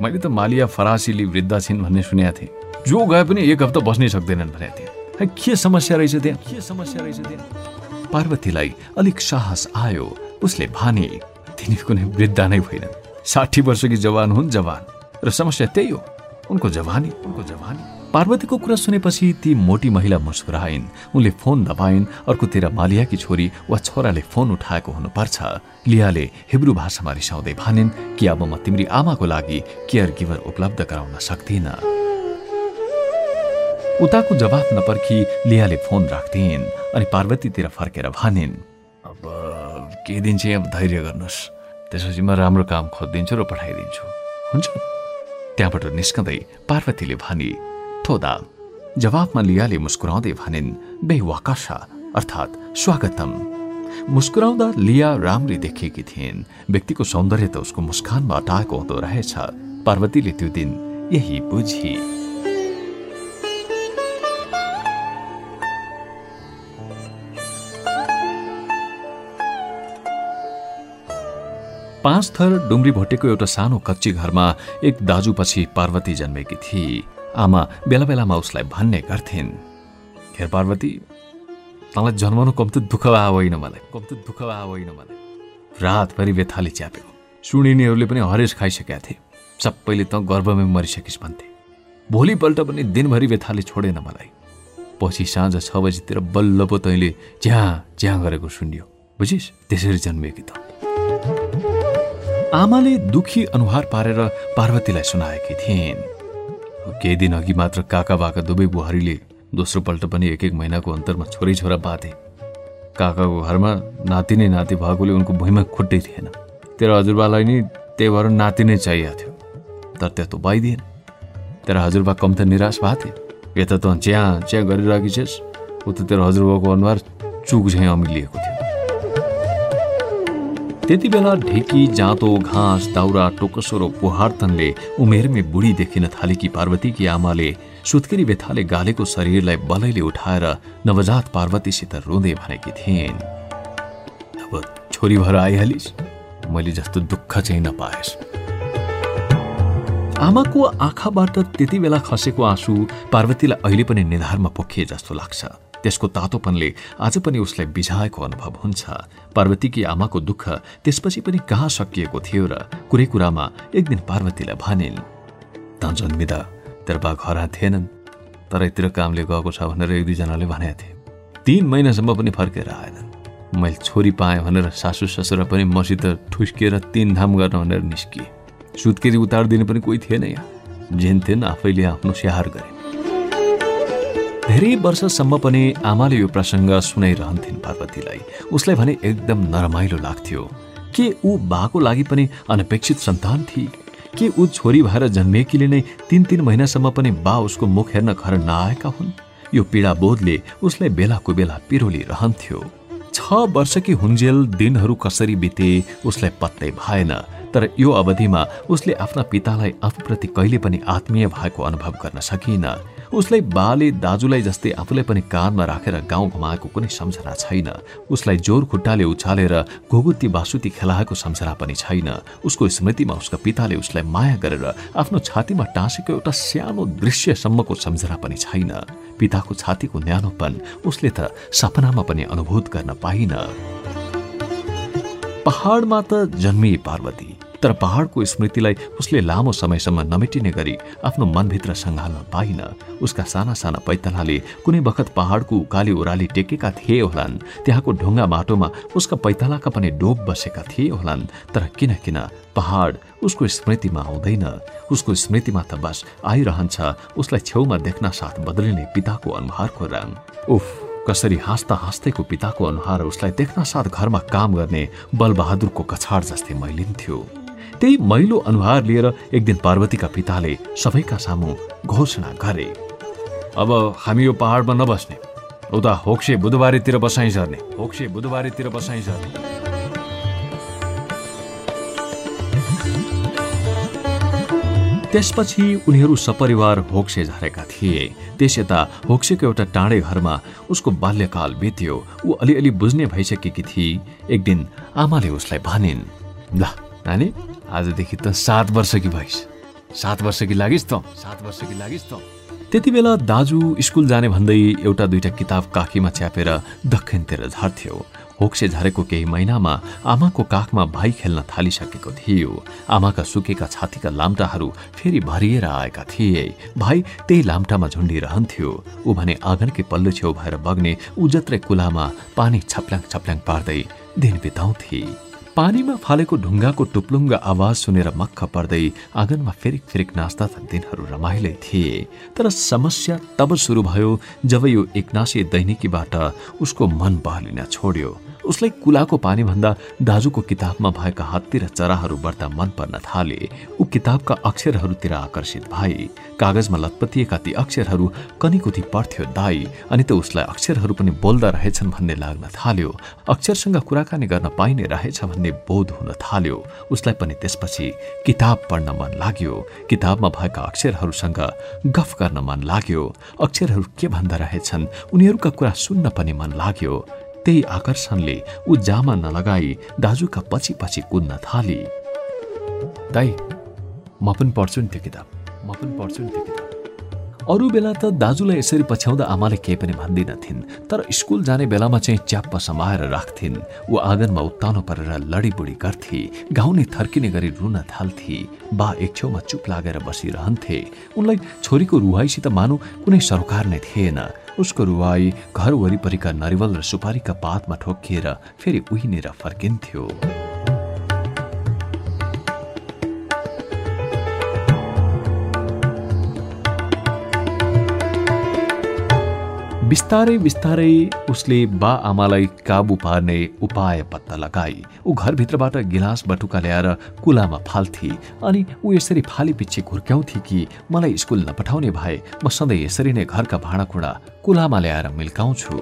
मैले त मालिया फरासिली वृद्ध छिन् भन्ने सुनेका थिएँ। जो गए पनि एक हप्ता बस्नै सक्दैनन् भनेको थिएँ। के समस्या रहेछ त्यहाँ? के समस्या रहेछ त्यहाँ? पार्वतीलाई अलिक साहस आयो। उसले भने तिनी कुनै वृद्ध नै होइन साठी वर्षकी जवान हुन् जवान। र समस्या त्यही हो। उनको जवानी उनको जवानी। पार्वतीको कुरा सुनेपछि ती मोटी महिला मुस्कुराइन्। उनले फोन दबाइन्। अर्कोतिर मालियाकी छोरी वा छोराले फोन उठाएको हुनुपर्छ। लियाले हिब्रू भाषामा रिसाउँदै भनिन् कि अब म तिम्री आमाको लागि केयर गिभर उपलब्ध गराउन सक्दिन उताको जवाफ नपर्खी लियाले फोन राख्दिन् अनि पार्वतीतिर फर्केर भनिन्। अब केही दिन चाहिँ अब धैर्य गर्नुहोस् त्यसपछि म राम्रो काम खोजिदिन्छु र पठाइदिन्छु। हुन्छ? त्यहाँबाट निस्कँदै पार्वतीले भने थोदा जवाफमा लियाले मुस्कुराउँदै भनिन् बेवाकाशा अर्थात् स्वागतम मुस्कुराउँदा लिया राम्री देखेकी थिइन् व्यक्तिको सौन्दर्य त उसको मुस्कानमा अटाएको हुँदो रहेछ पार्वतीले त्यो दिन यही बुझी पाँच थर डुम्री भोटेको एउटा सानो कच्ची घरमा एक दाजुपछि पार्वती जन्मेकी थिए आमा बेला बेलामा उसलाई भन्ने गर्थिन्। हेर पार्वती तँलाई जन्माउनु कम्ती दुःख भए होइन मलाई कम्ती दुःख भए होइन मलाई। रातभरि बेथाले च्याप्यो। सुनिनेहरूले पनि हरेस खाइसकेका थिए। सबैले त गर्वमै मरिसकिस् भन्थे। भोलिपल्ट पनि दिनभरि बेथाले छोडेन मलाई। पछि साँझ छ बजीतिर बल्ल पो तैँले ज्याँ ज्याँ गरेको सुनियो। बुझिस् त्यसरी जन्मिएकी त। आमाले दुखी अनुहार पारेर पार्वतीलाई सुनाएकी थिइन्। केही दिन अघि मात्र काका बाका दुवै बुहारीले दोस्रो पल्ट पनि एक एक महिनाको अन्तरमा छोरै छोरा बाँधे। काकाको घरमा नाति नै नाति भएकोले उनको भुइँमा खुट्टै थिएन। तेरो हजुरबालाई नि त्यही भएर नाति नै चाहिएको थियो। तर त्यस्तो पाइदिएन तेरो हजुरबा कम त निराश भएको थियो यता त च्याँ च्याँ गरिरहेकी छेस् उता तेरो हजुरबाको अनुहार चुक झैँ अमिलिएको थियो। त्यति बेला ढेकी जाँतो घाँस दाउरा टोकसो र पोहारतनले उमेरमै बुढी देखिन थालेकी पार्वतीकी आमाले सुत्केरी बेथाले गालेको शरीरलाई बलैले उठाएर नवजात पार्वतीसित रुँदै भनेकी थिइन्। अब छोरी भएर आइहालिस् मैले जस्तो दुःख चाहिँ नपाएस्। आमाको आँखाबाट त्यति बेला खसेको आँसु पार्वतीलाई अहिले पनि निधारमा पोखिए जस्तो लाग्छ। त्यसको तातोपनले आज पनि उसलाई बिझाएको अनुभव हुन्छ। पार्वतीकी आमाको दुःख त्यसपछि पनि कहाँ सकिएको थियो र कुरै कुरामा एक दिन पार्वतीलाई भनिन् त जन्मिँदा तेरो बा घर थिएनन् तर यतिर कामले गएको छ भनेर एक दुईजनाले भनेका थिए। तीन महिनासम्म पनि फर्केर आएनन्। मैले छोरी पाएँ भनेर सासु ससुरा पनि मसित ठुस्किएर तिन धाम गर्न भनेर निस्किए सुत्केरी उतारिदिने पनि कोही थिएन यहाँ। जेन थिएन आफैले आफ्नो स्याहार गरे। धेरै वर्षसम्म पनि आमाले यो प्रसङ्ग सुनाइरहन्थिन् पार्वतीलाई। उसलाई भने एकदम नरमाइलो लाग्थ्यो। के ऊ बाको लागि पनि अनपेक्षित सन्तान थिए? के ऊ छोरी भएर जन्मेकीले नै तिन तिन महिनासम्म पनि बा उसको मुख हेर्न घर नआएका हुन्? यो पीडा बोधले उसलाई बेलाको बेला पिरोली रहन्थ्यो छ वर्षकी हुन्जेल दिनहरू कसरी बिते उसलाई पत्तै भएन तर यो अवधिमा उसले आफ्ना पितालाई आफूप्रति कहिले पनि आत्मीय भएको अनुभव गर्न सकिन उसलाई बाले दाजुलाई जस्तै आफूलाई पनि कानमा राखेर गाउँ घुमाएको कुनै सम्झना छैन। उसलाई जोर खुट्टाले उछालेर घोगुत्ती बासुती खेलाएको सम्झना पनि छैन। उसको स्मृतिमा उसका पिताले उसलाई माया गरेर आफ्नो छातीमा टाँसेको एउटा सानो दृश्यसम्मको सम्झना पनि छैन। पिताको छातीको न्यानोपन उसले त सपनामा पनि अनुभूत गर्न पाइन। पहाडमा त जन्मिए पार्वती। तर पहाडको स्मृतिलाई उसले लामो समयसम्म नमेटिने गरी आफ्नो मनभित्र सङ्घाल्न पाइन। उसका साना साना पैतलाले कुनै बखत पहाडको उकाली ओह्राली टेकेका थिए होलान्। त्यहाँको ढुङ्गा माटोमा उसका पैतलाका पनि डोब बसेका थिए होलान्। तर किन किन पहाड उसको स्मृतिमा आउँदैन? उसको स्मृतिमा त बस आइरहन्छ उसलाई छेउमा देख्न साथ बदलिने पिताको अनुहारको रङ उफ कसरी हाँस्दा हाँस्दैको पिताको अनुहार उसलाई देख्न साथ घरमा काम गर्ने बलबहादुरको कछाड जस्तै मैलिन्थ्यो त्यही मैलो अनुहार लिएर एक दिन पार्वतीका पिताले सबैका सामु घोषणा गरे। अब हामी यो पहाडमा नबस्ने। उता होक्से बुधबारेतिर बसाइ झर्ने। होक्से बुधबारेतिर बसाइ झर्ने। त्यसपछि उनीहरू सपरिवार होक्से झरेका थिए। त्यस यता होक्सेको एउटा टाढे घरमा उसको बाल्यकाल बित्यो। ऊ अलिअलि बुझ्ने भइसकेकी थिए एक दिन आमाले उसलाई भनिन् ल नानी आजदेखि त सात वर्षकी भइस। सात वर्षकी लागिस् त। सात वर्षकी लागिस् त। त्यति बेला दाजु स्कुल जाने भन्दै एउटा दुईटा किताब काखीमा च्यापेर दक्षिणतिर झर्थ्यो होक्से झरेको केही महिनामा आमाको काखमा भाइ खेल्न थालिसकेको थियो। आमाका सुकेका छातीका लाम्टाहरू फेरि भरिएर आएका थिए। भाइ त्यही लाम्टामा झुन्डिरहन्थ्यो। ऊ भने आँगनकै पल्लो छेउ भएर बग्ने ऊ जत्रै कुलामा पानी छप्ल्याङ छप्ल्याङ पार्दै दिन बिताउँथे। पानीमा फालेको ढुङ्गाको टुप्लुङ्ग आवाज सुनेर मक्ख पर्दै आँगनमा फेरिक फेरिक नाच्दा त दिनहरू रमाइलै थिए। तर समस्या तब सुरु भयो जब यो एकनासी दैनिकीबाट उसको मन बहलिन छोड्यो। उसलाई कुलाको पानीभन्दा दाजुको किताबमा भएका हात्ती र चराहरू बढ्दा मन पर्न थाले। ऊ किताबका अक्षरहरूतिर आकर्षित भए कागजमा लतपतिएका ती अक्षरहरू कनिकुथी पढ्थ्यो दाई अनि त उसलाई अक्षरहरू पनि बोल्दा रहेछन् भन्ने लाग्न थाल्यो। अक्षरसँग कुराकानी गर्न पाइने रहेछ बोध हुन थाल्यो। उसलाई पनि त्यसपछि किताब पढ्न मन लाग्यो। किताबमा भएका अक्षरहरूसँग गफ गर्न मन लाग्यो। अक्षरहरू के भन्दा रहेछन् उनीहरूका कुरा सुन्न पनि मन लाग्यो। त्यही आकर्षणले ऊ जामा नलगाई दाजुका पछि पछि कुद्न थाली। दाई म पनि पढ्छु नि त्यो किताब। म पनि पढ्छु नि त्यो किताब। अरू बेला त दाजुलाई यसरी पछ्याउँदा आमाले केही पनि भन्दिनथिन् तर स्कुल जाने बेलामा चाहिँ च्याप्प समाएर राख्थिन्। ऊ आँगनमा उत्तानो परेर लडीबुडी गर्थे गाउने थर्किने गरी रुन थाल्थे बा एक छेउमा चुप लागेर बसिरहन्थे। उनलाई छोरीको रुहाईसित मानु कुनै सरोकार नै थिएन। उसको रुवाई घर वरिपरिका नरिवल र सुपारीका पातमा ठोकिएर फेरि उहिनेर फर्किन्थ्यो। बिस्तारै बिस्तारै उसले बा आमालाई काबु पार्ने उपाय पत्ता लगाई। ऊ घरभित्रबाट गिलास बटुका ल्याएर कुलामा फाल्थे अनि ऊ यसरी फाली पछि घुर्क्याउँथे कि मलाई स्कुल नपठाउने भए म सधैँ यसरी नै घरका भाँडाकुँडा कुलामा ल्याएर मिल्काउँछु।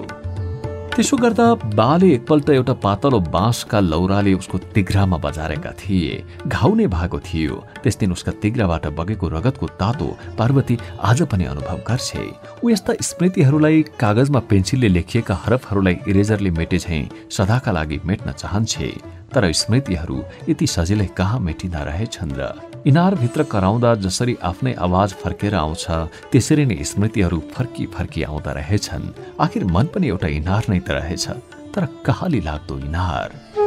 त्यसो गर्दा बाले एकपल्ट एउटा पातलो बाँसका लौराले उसको तिग्रामा बजारेका थिए। घाउ नै भएको थियो। त्यस दिन उसका तिग्राबाट बगेको रगतको तातो पार्वती आज पनि अनुभव गर्छे। ऊ यस्ता स्मृतिहरूलाई कागजमा पेन्सिलले लेखिएका हरफहरूलाई इरेजरले मेटे झैँ सदाका लागि मेट्न चाहन्छे। तर स्मृतिहरू यति सजिलै कहाँ मेटिँदा रहेछन् र इनारभित्र कराउँदा जसरी आफ्नै आवाज फर्केर आउँछ त्यसरी नै स्मृतिहरू फर्की फर्की आउँदा रहेछन्। आखिर मन पनि एउटा इनार नै त रहेछ तर कहाली लाग्दो इनार।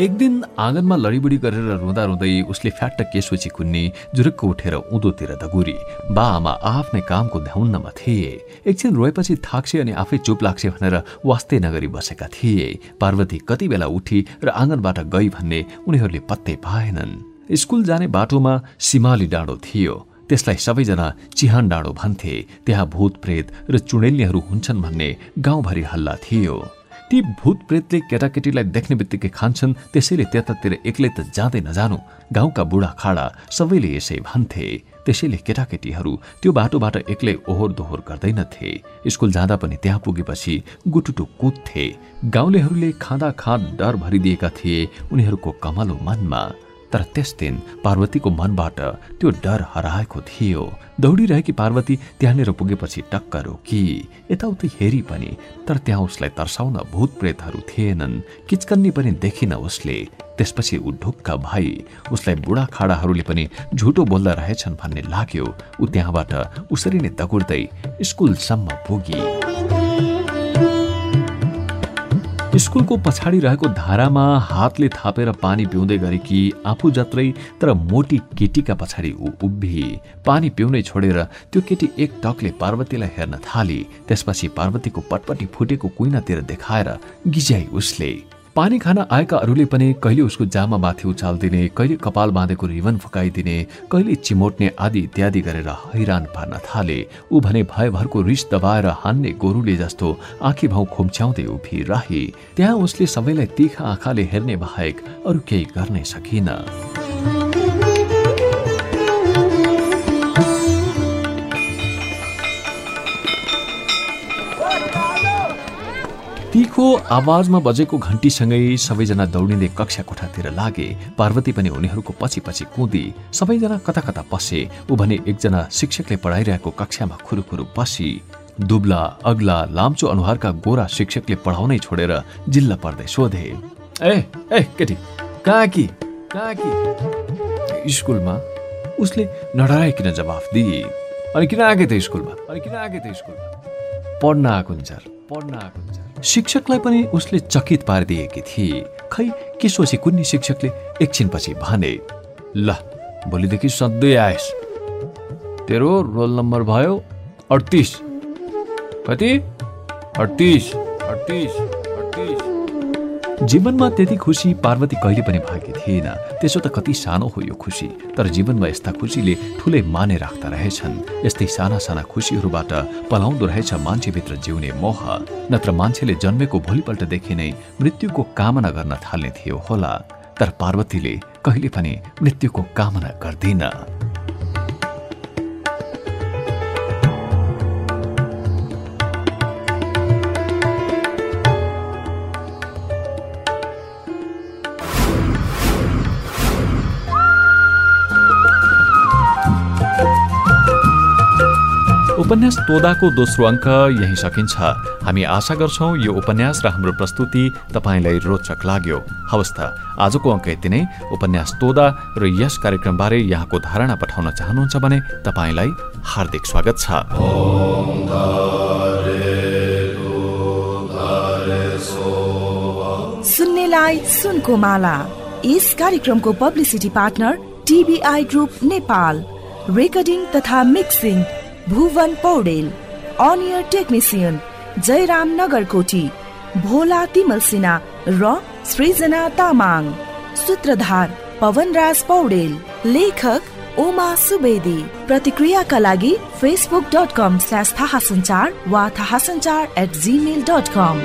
एक दिन आँगनमा लडीबुडी गरेर रुँदा रुँदै उसले फ्याट्ट केसोची कुन्ने जुरुक्क उठेर उँधोतिर दगुरी बा आमा आफ्नै कामको ध्याउन्नमा थिए। एकछिन रोएपछि थाक्से अनि आफै चुप लाग्छ भनेर वास्तै नगरी बसेका थिए। पार्वती कति बेला उठी र आँगनबाट गई भन्ने उनीहरूले पत्तै पाएनन्। स्कुल जाने बाटोमा सिमाली डाँडो थियो। त्यसलाई सबैजना चिहान डाँडो भन्थे। त्यहाँ भूत प्रेत र चुडेल्लीहरू हुन्छन् भन्ने गाउँभरि हल्ला थियो। ती भूत प्रेतले केटाकेटीलाई देख्ने बित्तिकै खान्छन् त्यसैले त्यतातिर एक्लै त जाँदै नजानु। गाउँका बुढा खाडा सबैले यसै भन्थे। त्यसैले केटाकेटीहरू त्यो बाटोबाट एक्लै ओहोर दोहोर गर्दैनथे। स्कुल जाँदा पनि त्यहाँ पुगेपछि गुटुटु कुद्थे। गाउँलेहरूले खाँदा खाँद डर भरिदिएका थिए उनीहरूको कमलो मनमा। तर त्यस दिन पार्वतीको मनबाट त्यो डर हराएको थियो। दौडिरहेकी पार्वती त्यहाँनिर पुगेपछि टक्क रोकी यताउति हेरी पनि तर त्यहाँ उसलाई तर्साउन भूत प्रेतहरू थिएनन्। किचकन्नी पनि देखिन उसले। त्यसपछि ऊ ढुक्क भाइ उसलाई बुढाखाडाहरूले पनि झुटो बोल्दा रहेछन् भन्ने लाग्यो। ऊ त्यहाँबाट उसरी नै दगुर्दै स्कुलसम्म पुगी। स्कुलको पछाडि रहेको धारामा हातले थापेर पानी पिउँदै गरेकी आफू जत्रै तर मोटी केटीका पछाडि ऊ उभि पानी पिउनै छोडेर त्यो केटी एक टकले पार्वतीलाई हेर्न थाली। त्यसपछि पार्वतीको पटपटी फुटेको कुइनातिर देखाएर गिज्याई उसले पानी खान आएका अरूले पनि कहिले उसको जामा माथि उचालिदिने कहिले कपाल बाँधेको रिबन फुकाइदिने कहिले चिमोट्ने आदि इत्यादि गरेर हैरान पार्न थाले। ऊ भने भयभरको रिस दबाएर हान्ने गोरुले जस्तो आँखी भाउ खुम्च्याउँदै उभिरहे। त्यहाँ उसले सबैलाई तिखा आँखाले हेर्ने बाहेक अरू केही गर्नै सकिन। आवाजमा बजेको घन्टीसँगै सबैजना दौडिँदै कक्षा कोठातिर लागे पार्वती पनि उनीहरूको पछि पछि कुदी सबैजना कता कता पसे ऊ भने एकजना शिक्षकले पढाइरहेको कक्षामा खुरुखुरु पसी दुब्ला अग्ला लाम्चो अनुहारका गोरा शिक्षकले पढाउनै छोडेर जिल्ला पर्दै सोधे ए ए केटी कहाँ कि? कहाँ कि? स्कुलमा? उसले नडराइकन जवाफ दिए अनि किन आएकै त स्कुलमा? अनि किन आएकै त स्कुलमा? पढ्न आएको हुन्छ पढ्न आएको हुन्छ शिक्षकलाई पनि उसले चकित पारिदिएकी थिए खै के सोचे कुन्नी शिक्षकले? एकछिनपछि भने ल भोलिदेखि सधैँ आएस। तेरो रोल नम्बर भयो अडतिस। कति? अडतिस अडतिस। जीवनमा त्यति खुसी पार्वती कहिले पनि भागी थिएन। त्यसो त कति सानो हो यो खुसी तर जीवनमा यस्ता खुसीले ठुलै माने राख्दा रहेछन्। यस्तै साना साना खुसीहरूबाट पलाउँदो रहेछ मान्छेभित्र जिउने मोह नत्र मान्छेले जन्मेको भोलिपल्टदेखि नै मृत्युको कामना गर्न थाल्ने थियो होला। तर पार्वतीले कहिले पनि मृत्युको कामना गर्दिन। उपन्यास तोदाको दोस्रो अङ्क यही सकिन्छ। हामी आशा गर्छौँ यो उपन्यास र हाम्रो प्रस्तुति तपाईँलाई रोचक लाग्यो। हवस् त आजको अङ्क यति नै। उपन्यास तोदा र यस कार्यक्रमबारे यहाँको धारणा पठाउन चाहनुहुन्छ भने तपाईँलाई हार्दिक स्वागत छ। सुन्नेलाई सुनको माला। यस कार्यक्रमको publicity partner TBI group Nepal. Recording तथा मिक्सिङ भुवन पौडेल अनियर टेक्निसियन जयराम नगरकोटी भोला तिमल सिन्हा र सृजना तामाङ। सूत्रधार पवनराज पौडेल लेखक उमा सुवेदी। प्रतिक्रियाका लागि फेसबुक डट कम स्ल्यास थाहा सञ्चार वा थाहा सञ्चार एट जिमेल डट कम